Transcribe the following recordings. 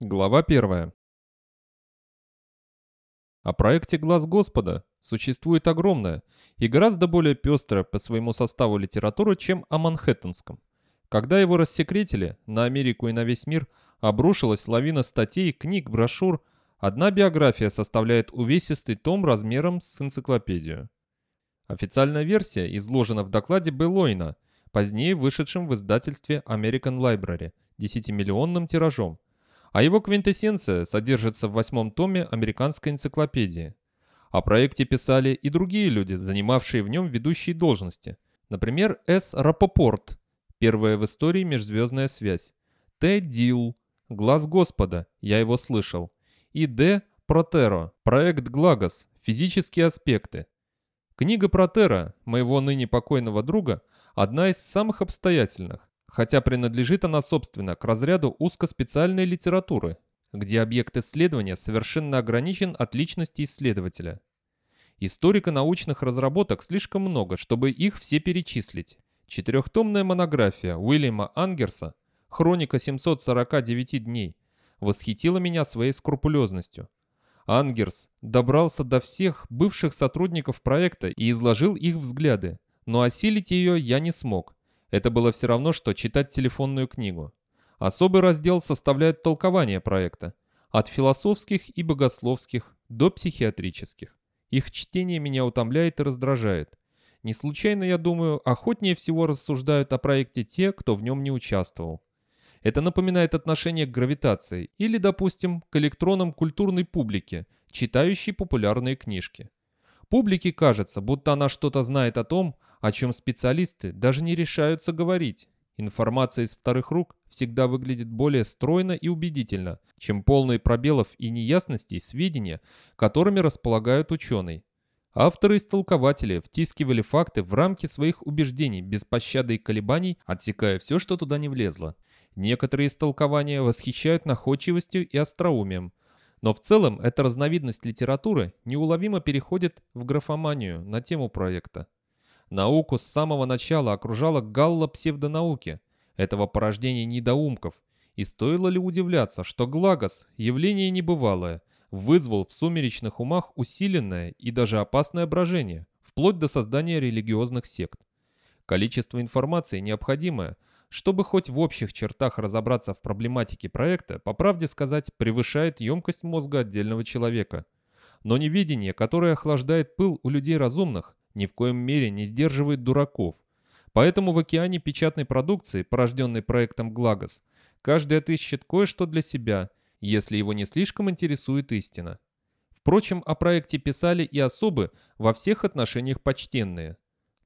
Глава 1. О проекте «Глаз Господа» существует огромная и гораздо более пестрая по своему составу литература, чем о Манхэттенском. Когда его рассекретили, на Америку и на весь мир обрушилась лавина статей, книг, брошюр, одна биография составляет увесистый том размером с энциклопедию. Официальная версия изложена в докладе Беллойна, позднее вышедшем в издательстве American Library, 10-миллионным тиражом, а его квинтэссенция содержится в восьмом томе американской энциклопедии. О проекте писали и другие люди, занимавшие в нем ведущие должности. Например, С. Рапопорт, первая в истории межзвездная связь, Т. Дил, Глаз Господа, я его слышал, и Д. Протеро, проект Глагос, физические аспекты. Книга Протера, моего ныне покойного друга, одна из самых обстоятельных хотя принадлежит она, собственно, к разряду узкоспециальной литературы, где объект исследования совершенно ограничен от личности исследователя. Историко-научных разработок слишком много, чтобы их все перечислить. Четырехтомная монография Уильяма Ангерса «Хроника 749 дней» восхитила меня своей скрупулезностью. Ангерс добрался до всех бывших сотрудников проекта и изложил их взгляды, но осилить ее я не смог, это было все равно, что читать телефонную книгу. Особый раздел составляет толкование проекта. От философских и богословских до психиатрических. Их чтение меня утомляет и раздражает. Не случайно, я думаю, охотнее всего рассуждают о проекте те, кто в нем не участвовал. Это напоминает отношение к гравитации или, допустим, к электронам культурной публики, читающей популярные книжки. Публике кажется, будто она что-то знает о том, о чем специалисты даже не решаются говорить. Информация из вторых рук всегда выглядит более стройно и убедительно, чем полные пробелов и неясностей сведения, которыми располагают ученые. Авторы-истолкователи втискивали факты в рамки своих убеждений без пощады и колебаний, отсекая все, что туда не влезло. Некоторые истолкования восхищают находчивостью и остроумием, но в целом эта разновидность литературы неуловимо переходит в графоманию на тему проекта. Науку с самого начала окружала галла псевдонауки, этого порождения недоумков, и стоило ли удивляться, что Глагос, явление небывалое, вызвал в сумеречных умах усиленное и даже опасное брожение, вплоть до создания религиозных сект. Количество информации необходимое, чтобы хоть в общих чертах разобраться в проблематике проекта, по правде сказать, превышает емкость мозга отдельного человека. Но неведение, которое охлаждает пыл у людей разумных, ни в коем мере не сдерживает дураков. Поэтому в океане печатной продукции, порожденной проектом Глагос, каждый отыщет кое-что для себя, если его не слишком интересует истина. Впрочем, о проекте писали и особы во всех отношениях почтенные.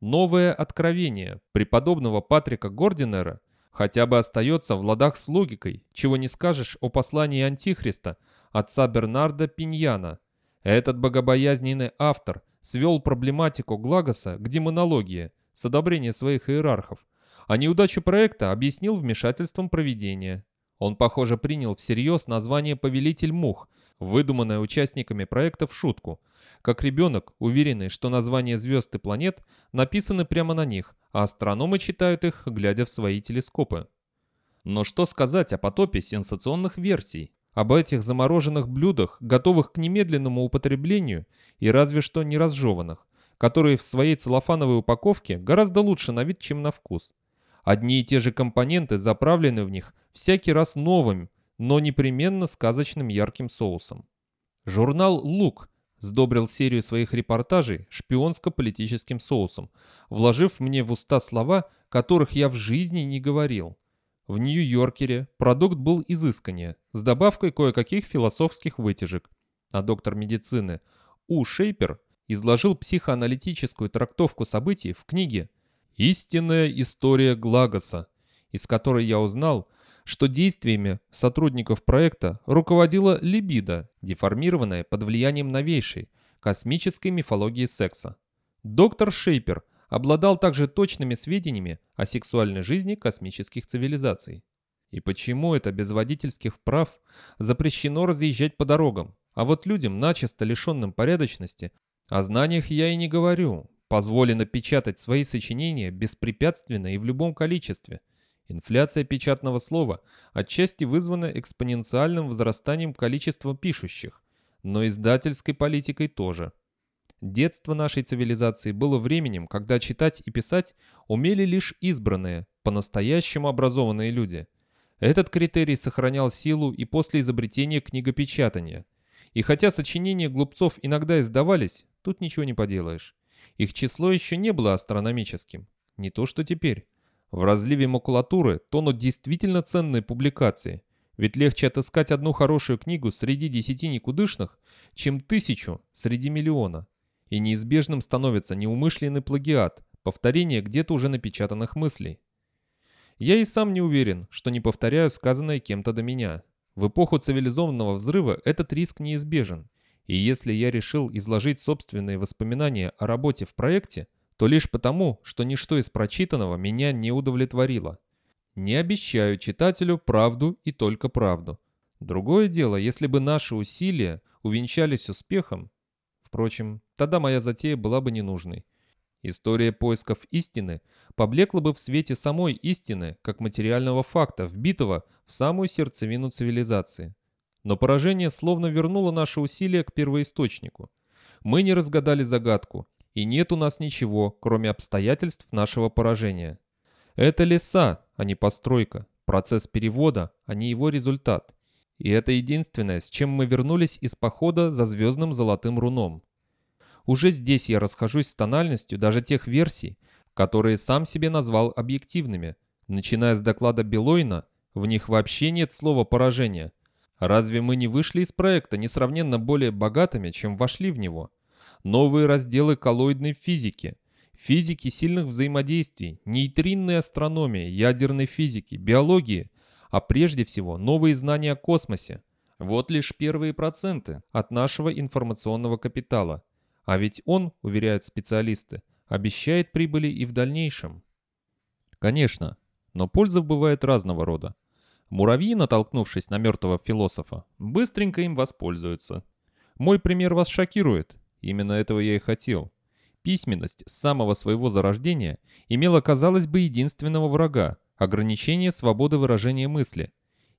Новое откровение преподобного Патрика Гординера хотя бы остается в ладах с логикой, чего не скажешь о послании Антихриста, отца Бернарда Пиньяна. Этот богобоязненный автор свел проблематику Глагоса к демонологии с одобрения своих иерархов, а неудачу проекта объяснил вмешательством проведения. Он, похоже, принял всерьез название «Повелитель мух», выдуманное участниками проекта в шутку, как ребенок, уверенный, что названия звезд и планет написаны прямо на них, а астрономы читают их, глядя в свои телескопы. Но что сказать о потопе сенсационных версий? Об этих замороженных блюдах, готовых к немедленному употреблению и разве что не разжеванных, которые в своей целлофановой упаковке гораздо лучше на вид, чем на вкус. Одни и те же компоненты заправлены в них всякий раз новым, но непременно сказочным ярким соусом. Журнал «Лук» сдобрил серию своих репортажей шпионско-политическим соусом, вложив мне в уста слова, которых я в жизни не говорил. В Нью-Йоркере продукт был изысканнее, с добавкой кое-каких философских вытяжек. А доктор медицины У. Шейпер изложил психоаналитическую трактовку событий в книге «Истинная история Глагоса», из которой я узнал, что действиями сотрудников проекта руководила либидо, деформированная под влиянием новейшей космической мифологии секса. Доктор Шейпер обладал также точными сведениями о сексуальной жизни космических цивилизаций. И почему это без водительских прав запрещено разъезжать по дорогам, а вот людям, начисто лишенным порядочности, о знаниях я и не говорю, позволено печатать свои сочинения беспрепятственно и в любом количестве. Инфляция печатного слова отчасти вызвана экспоненциальным возрастанием количества пишущих, но издательской политикой тоже. Детство нашей цивилизации было временем, когда читать и писать умели лишь избранные, по-настоящему образованные люди. Этот критерий сохранял силу и после изобретения книгопечатания. И хотя сочинения глупцов иногда издавались, тут ничего не поделаешь. Их число еще не было астрономическим. Не то что теперь. В разливе макулатуры тонут действительно ценные публикации. Ведь легче отыскать одну хорошую книгу среди десяти никудышных, чем тысячу среди миллиона. И неизбежным становится неумышленный плагиат, повторение где-то уже напечатанных мыслей. Я и сам не уверен, что не повторяю сказанное кем-то до меня. В эпоху цивилизованного взрыва этот риск неизбежен. И если я решил изложить собственные воспоминания о работе в проекте, то лишь потому, что ничто из прочитанного меня не удовлетворило. Не обещаю читателю правду и только правду. Другое дело, если бы наши усилия увенчались успехом. Впрочем, тогда моя затея была бы ненужной. История поисков истины поблекла бы в свете самой истины, как материального факта, вбитого в самую сердцевину цивилизации. Но поражение словно вернуло наши усилия к первоисточнику. Мы не разгадали загадку, и нет у нас ничего, кроме обстоятельств нашего поражения. Это леса, а не постройка, процесс перевода, а не его результат. И это единственное, с чем мы вернулись из похода за звездным золотым руном. Уже здесь я расхожусь с тональностью даже тех версий, которые сам себе назвал объективными. Начиная с доклада Белойна, в них вообще нет слова «поражение». Разве мы не вышли из проекта несравненно более богатыми, чем вошли в него? новые разделы коллоидной физики, физики сильных взаимодействий, нейтринной астрономии, ядерной физики, биологии, а прежде всего новые знания о космосе. Вот лишь первые проценты от нашего информационного капитала. А ведь он, уверяют специалисты, обещает прибыли и в дальнейшем. Конечно, но польза бывает разного рода. Муравьи, натолкнувшись на мертвого философа, быстренько им воспользуются. Мой пример вас шокирует, Именно этого я и хотел. Письменность с самого своего зарождения имела, казалось бы, единственного врага – ограничение свободы выражения мысли.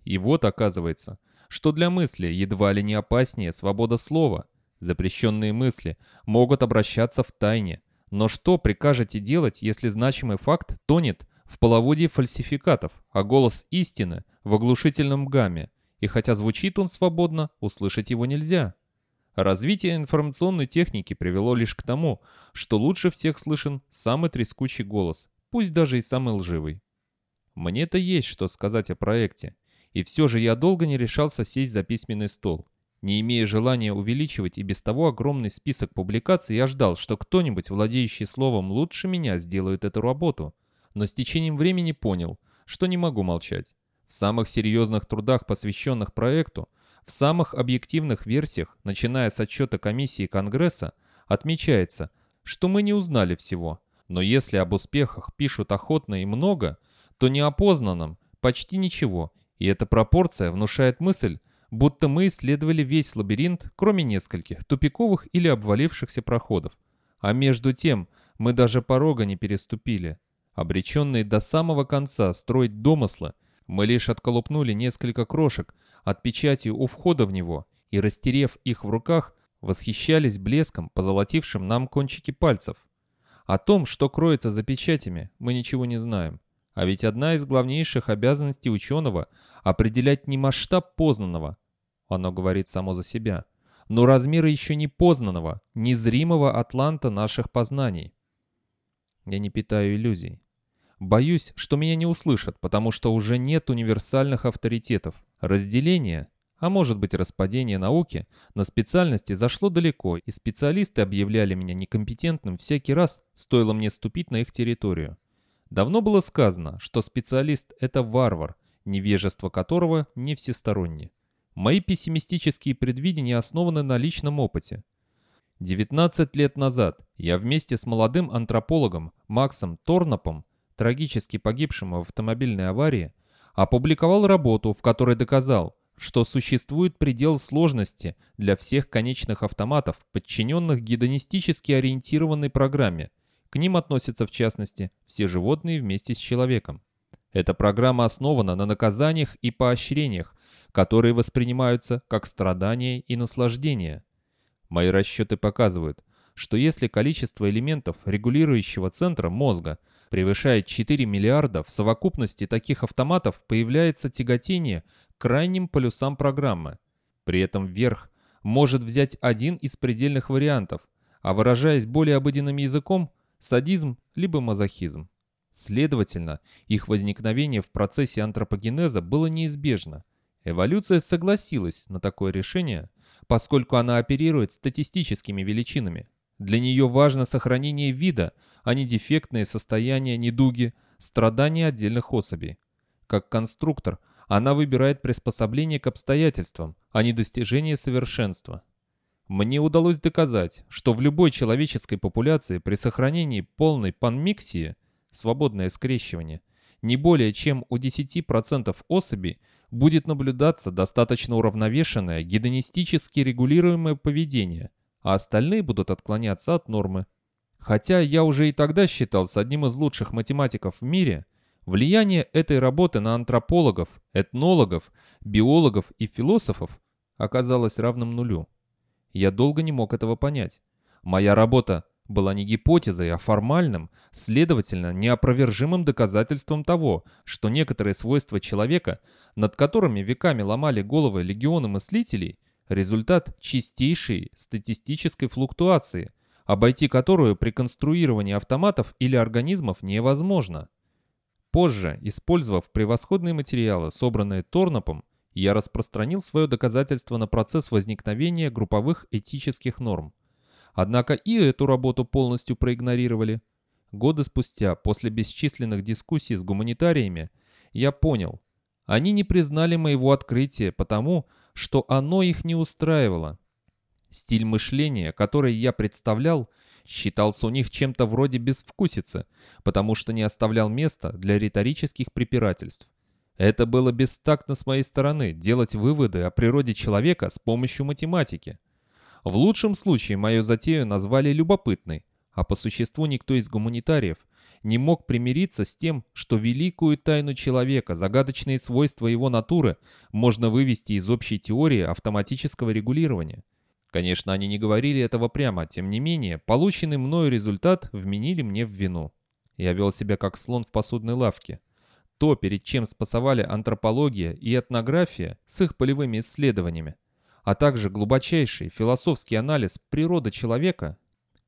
И вот оказывается, что для мысли едва ли не опаснее свобода слова. Запрещенные мысли могут обращаться в тайне. Но что прикажете делать, если значимый факт тонет в половодье фальсификатов, а голос истины в оглушительном гамме, и хотя звучит он свободно, услышать его нельзя? Развитие информационной техники привело лишь к тому, что лучше всех слышен самый трескучий голос, пусть даже и самый лживый. Мне-то есть что сказать о проекте, и все же я долго не решался сесть за письменный стол. Не имея желания увеличивать и без того огромный список публикаций, я ждал, что кто-нибудь, владеющий словом лучше меня, сделает эту работу. Но с течением времени понял, что не могу молчать. В самых серьезных трудах, посвященных проекту, в самых объективных версиях, начиная с отчета комиссии Конгресса, отмечается, что мы не узнали всего. Но если об успехах пишут охотно и много, то неопознанном почти ничего, и эта пропорция внушает мысль, будто мы исследовали весь лабиринт, кроме нескольких тупиковых или обвалившихся проходов. А между тем мы даже порога не переступили. Обреченные до самого конца строить домыслы, мы лишь отколупнули несколько крошек от печати у входа в него и, растерев их в руках, восхищались блеском, позолотившим нам кончики пальцев. О том, что кроется за печатями, мы ничего не знаем. А ведь одна из главнейших обязанностей ученого — определять не масштаб познанного, оно говорит само за себя, но размеры еще не познанного, незримого атланта наших познаний. Я не питаю иллюзий. Боюсь, что меня не услышат, потому что уже нет универсальных авторитетов. Разделение, а может быть распадение науки, на специальности зашло далеко, и специалисты объявляли меня некомпетентным всякий раз, стоило мне ступить на их территорию. Давно было сказано, что специалист – это варвар, невежество которого не всесторонне. Мои пессимистические предвидения основаны на личном опыте. 19 лет назад я вместе с молодым антропологом Максом Торнопом трагически погибшим в автомобильной аварии, опубликовал работу, в которой доказал, что существует предел сложности для всех конечных автоматов, подчиненных гедонистически ориентированной программе. К ним относятся, в частности, все животные вместе с человеком. Эта программа основана на наказаниях и поощрениях, которые воспринимаются как страдания и наслаждение. Мои расчеты показывают, что если количество элементов регулирующего центра мозга превышает 4 миллиарда, в совокупности таких автоматов появляется тяготение к крайним полюсам программы. При этом верх может взять один из предельных вариантов, а выражаясь более обыденным языком, садизм либо мазохизм. Следовательно, их возникновение в процессе антропогенеза было неизбежно. Эволюция согласилась на такое решение, поскольку она оперирует статистическими величинами. Для нее важно сохранение вида, а не дефектные состояния, недуги, страдания отдельных особей. Как конструктор, она выбирает приспособление к обстоятельствам, а не достижение совершенства. Мне удалось доказать, что в любой человеческой популяции при сохранении полной панмиксии, свободное скрещивание, не более чем у 10% особей будет наблюдаться достаточно уравновешенное гедонистически регулируемое поведение, а остальные будут отклоняться от нормы. Хотя я уже и тогда считался одним из лучших математиков в мире, влияние этой работы на антропологов, этнологов, биологов и философов оказалось равным нулю. Я долго не мог этого понять. Моя работа была не гипотезой, а формальным, следовательно, неопровержимым доказательством того, что некоторые свойства человека, над которыми веками ломали головы легионы мыслителей, результат чистейшей статистической флуктуации, обойти которую при конструировании автоматов или организмов невозможно. Позже, использовав превосходные материалы, собранные Торнопом, я распространил свое доказательство на процесс возникновения групповых этических норм. Однако и эту работу полностью проигнорировали. Годы спустя, после бесчисленных дискуссий с гуманитариями, я понял, они не признали моего открытия потому, что оно их не устраивало. Стиль мышления, который я представлял, считался у них чем-то вроде безвкусицы, потому что не оставлял места для риторических препирательств. Это было бестактно с моей стороны делать выводы о природе человека с помощью математики. В лучшем случае мою затею назвали любопытной, а по существу никто из гуманитариев не мог примириться с тем, что великую тайну человека, загадочные свойства его натуры можно вывести из общей теории автоматического регулирования. Конечно, они не говорили этого прямо, тем не менее, полученный мною результат вменили мне в вину. Я вел себя как слон в посудной лавке – то, перед чем спасовали антропология и этнография с их полевыми исследованиями, а также глубочайший философский анализ природы человека,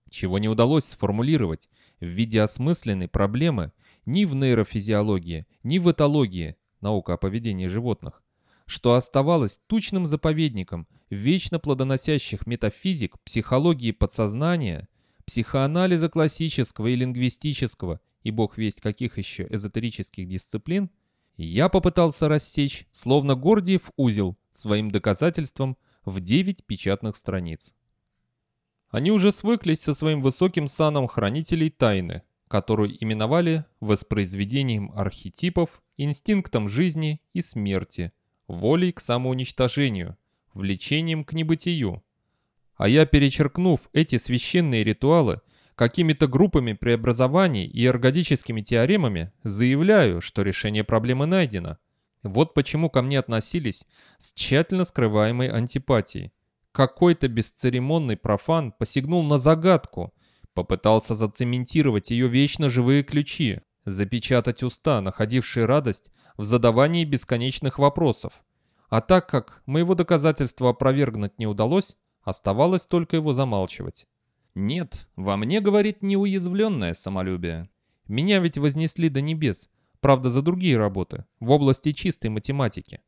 чего не удалось сформулировать в виде осмысленной проблемы ни в нейрофизиологии, ни в этологии, наука о поведении животных, что оставалось тучным заповедником вечно плодоносящих метафизик, психологии подсознания, психоанализа классического и лингвистического и бог весть каких еще эзотерических дисциплин, я попытался рассечь, словно Гордиев узел, своим доказательством в девять печатных страниц. Они уже свыклись со своим высоким саном хранителей тайны, которую именовали воспроизведением архетипов, инстинктом жизни и смерти, волей к самоуничтожению, влечением к небытию. А я, перечеркнув эти священные ритуалы, какими-то группами преобразований и эргодическими теоремами заявляю, что решение проблемы найдено. Вот почему ко мне относились с тщательно скрываемой антипатией. Какой-то бесцеремонный профан посягнул на загадку, попытался зацементировать ее вечно живые ключи, запечатать уста, находившие радость в задавании бесконечных вопросов. А так как моего доказательства опровергнуть не удалось, оставалось только его замалчивать. Нет, во мне, говорит, неуязвленное самолюбие. Меня ведь вознесли до небес, правда за другие работы, в области чистой математики.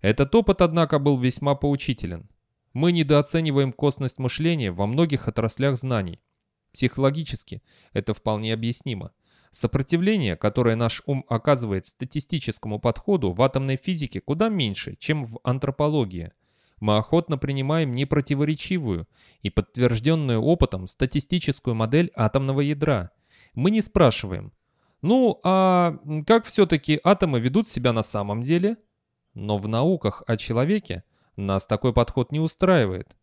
Этот опыт, однако, был весьма поучителен. Мы недооцениваем косность мышления во многих отраслях знаний. Психологически это вполне объяснимо. Сопротивление, которое наш ум оказывает статистическому подходу в атомной физике куда меньше, чем в антропологии – мы охотно принимаем непротиворечивую и подтвержденную опытом статистическую модель атомного ядра. Мы не спрашиваем, ну а как все-таки атомы ведут себя на самом деле? Но в науках о человеке нас такой подход не устраивает.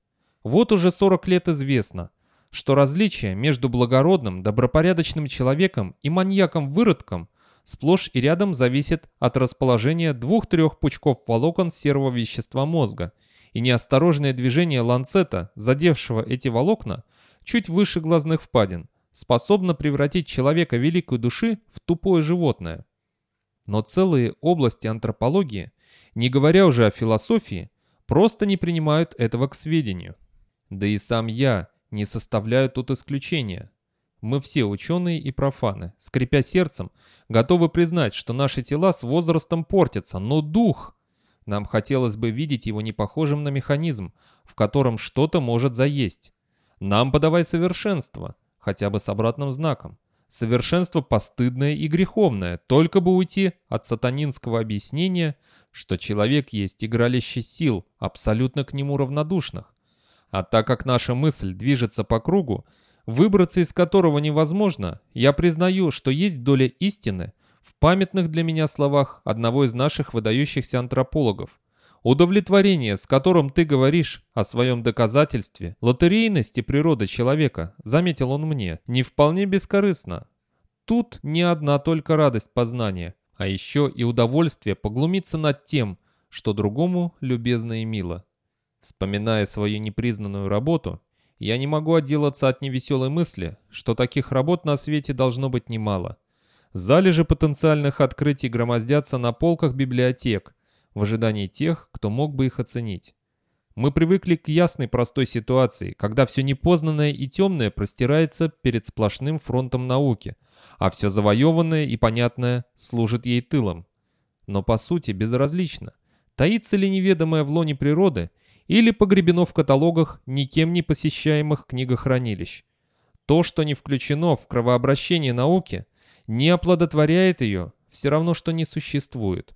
Вот уже 40 лет известно, что различие между благородным, добропорядочным человеком и маньяком-выродком сплошь и рядом зависит от расположения двух-трех пучков волокон серого вещества мозга, и неосторожное движение ланцета, задевшего эти волокна, чуть выше глазных впадин, способно превратить человека великой души в тупое животное. Но целые области антропологии, не говоря уже о философии, просто не принимают этого к сведению. Да и сам я не составляю тут исключения. Мы все ученые и профаны, скрипя сердцем, готовы признать, что наши тела с возрастом портятся, но дух... Нам хотелось бы видеть его не похожим на механизм, в котором что-то может заесть. Нам подавай совершенство, хотя бы с обратным знаком. Совершенство постыдное и греховное, только бы уйти от сатанинского объяснения, что человек есть игралище сил, абсолютно к нему равнодушных. А так как наша мысль движется по кругу, выбраться из которого невозможно, я признаю, что есть доля истины в памятных для меня словах одного из наших выдающихся антропологов. Удовлетворение, с которым ты говоришь о своем доказательстве лотерейности природы человека, заметил он мне, не вполне бескорыстно. Тут не одна только радость познания, а еще и удовольствие поглумиться над тем, что другому любезно и мило. Вспоминая свою непризнанную работу, я не могу отделаться от невеселой мысли, что таких работ на свете должно быть немало. Залежи потенциальных открытий громоздятся на полках библиотек, в ожидании тех, кто мог бы их оценить. Мы привыкли к ясной простой ситуации, когда все непознанное и темное простирается перед сплошным фронтом науки, а все завоеванное и понятное служит ей тылом. Но по сути безразлично, таится ли неведомое в лоне природы или погребено в каталогах никем не посещаемых книгохранилищ. То, что не включено в кровообращение науки, не оплодотворяет ее, все равно, что не существует.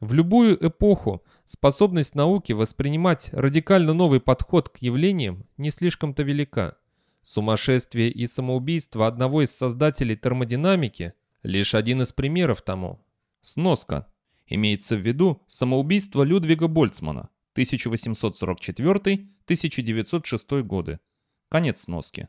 В любую эпоху способность науки воспринимать радикально новый подход к явлениям не слишком-то велика. Сумасшествие и самоубийство одного из создателей термодинамики – лишь один из примеров тому. Сноска. Имеется в виду самоубийство Людвига Больцмана, 1844-1906 годы. Конец сноски.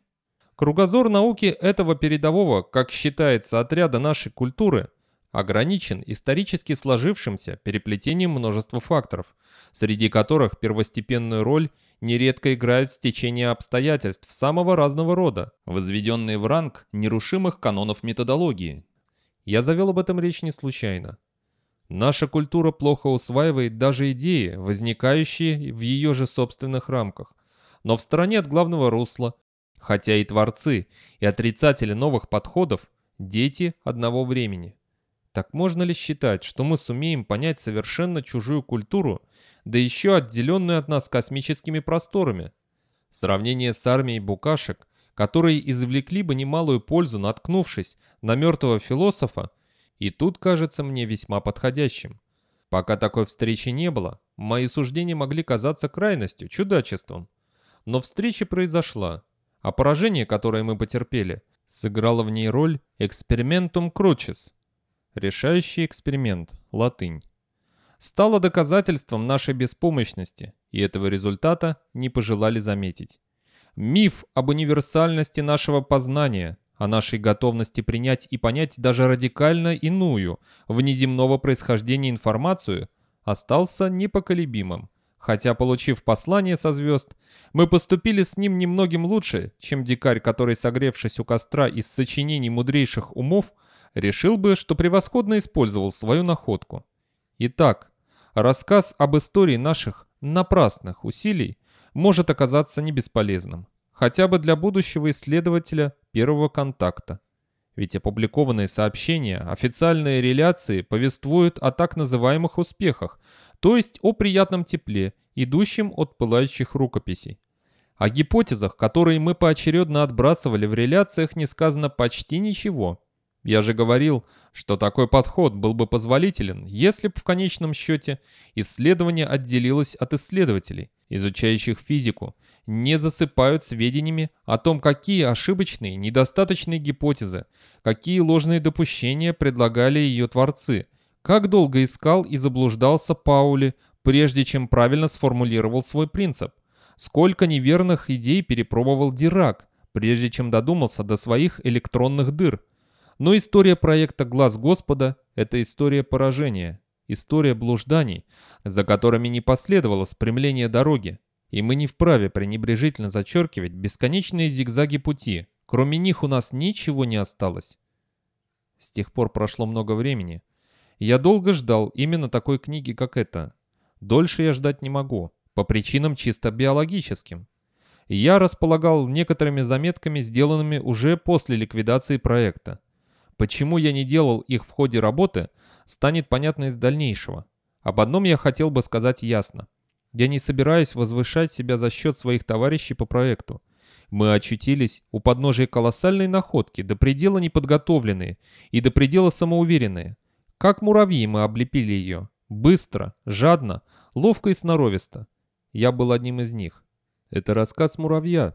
Кругозор науки этого передового, как считается, отряда нашей культуры – ограничен исторически сложившимся переплетением множества факторов, среди которых первостепенную роль нередко играют стечения обстоятельств самого разного рода, возведенные в ранг нерушимых канонов методологии. Я завел об этом речь не случайно. Наша культура плохо усваивает даже идеи, возникающие в ее же собственных рамках, но в стороне от главного русла, хотя и творцы, и отрицатели новых подходов – дети одного времени. Так можно ли считать, что мы сумеем понять совершенно чужую культуру, да еще отделенную от нас космическими просторами? Сравнение с армией букашек, которые извлекли бы немалую пользу, наткнувшись на мертвого философа, и тут кажется мне весьма подходящим. Пока такой встречи не было, мои суждения могли казаться крайностью, чудачеством. Но встреча произошла, а поражение, которое мы потерпели, сыграло в ней роль экспериментум кручис – Решающий эксперимент. Латынь. Стало доказательством нашей беспомощности, и этого результата не пожелали заметить. Миф об универсальности нашего познания, о нашей готовности принять и понять даже радикально иную, внеземного происхождения информацию, остался непоколебимым. Хотя, получив послание со звезд, мы поступили с ним немногим лучше, чем дикарь, который, согревшись у костра из сочинений мудрейших умов, решил бы, что превосходно использовал свою находку. Итак, рассказ об истории наших напрасных усилий может оказаться не бесполезным, хотя бы для будущего исследователя первого контакта. Ведь опубликованные сообщения, официальные реляции повествуют о так называемых успехах, то есть о приятном тепле, идущем от пылающих рукописей. О гипотезах, которые мы поочередно отбрасывали в реляциях, не сказано почти ничего. Я же говорил, что такой подход был бы позволителен, если бы в конечном счете исследование отделилось от исследователей, изучающих физику, не засыпают сведениями о том, какие ошибочные, недостаточные гипотезы, какие ложные допущения предлагали ее творцы, как долго искал и заблуждался Паули, прежде чем правильно сформулировал свой принцип, сколько неверных идей перепробовал Дирак, прежде чем додумался до своих электронных дыр – Но история проекта «Глаз Господа» — это история поражения, история блужданий, за которыми не последовало спрямление дороги, и мы не вправе пренебрежительно зачеркивать бесконечные зигзаги пути. Кроме них у нас ничего не осталось. С тех пор прошло много времени. Я долго ждал именно такой книги, как эта. Дольше я ждать не могу, по причинам чисто биологическим. Я располагал некоторыми заметками, сделанными уже после ликвидации проекта. Почему я не делал их в ходе работы, станет понятно из дальнейшего. Об одном я хотел бы сказать ясно. Я не собираюсь возвышать себя за счет своих товарищей по проекту. Мы очутились у подножия колоссальной находки, до предела неподготовленные и до предела самоуверенные. Как муравьи мы облепили ее. Быстро, жадно, ловко и сноровисто. Я был одним из них. Это рассказ муравья,